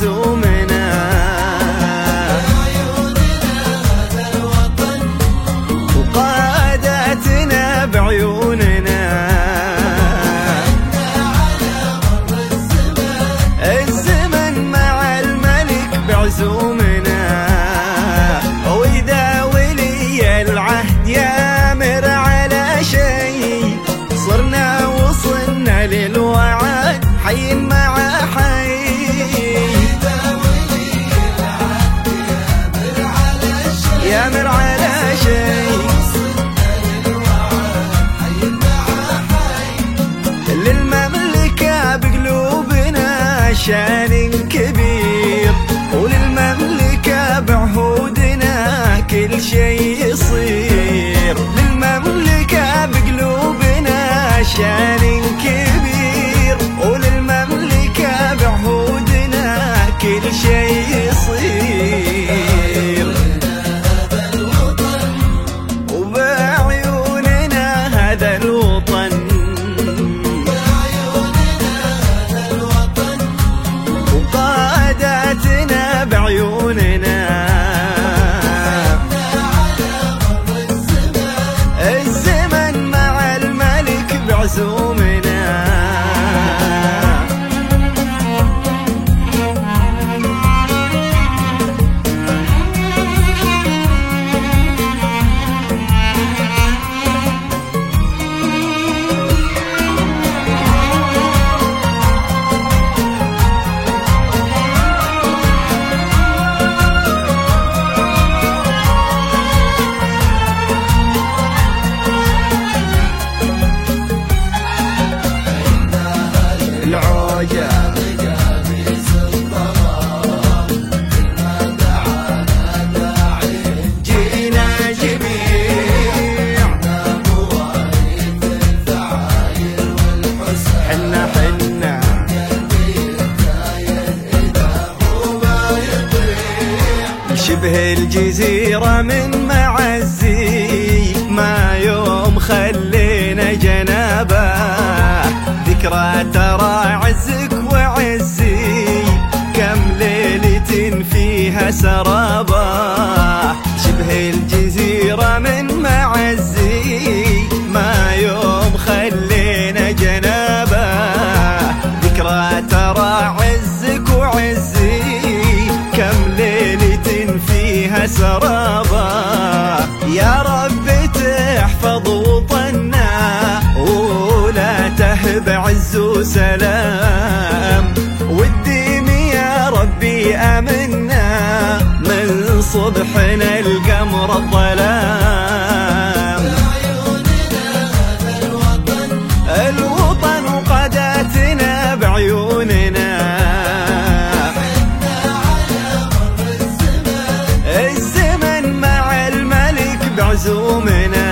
is omega. حامر على شيء. كل المملكة بقلوبنا شان كبير وللمملكة بعهودنا كل شيء يصير. للمملكة بقلوبنا شان كبير وللمملكة بعهودنا كل شيء الجزيرة من معزي ولا تهب عز وسلام. والدين يا ربي آمنا من صبحنا القمر الظلام الوطن وقاداتنا بعيوننا. الزمن مع الملك بعزومنا.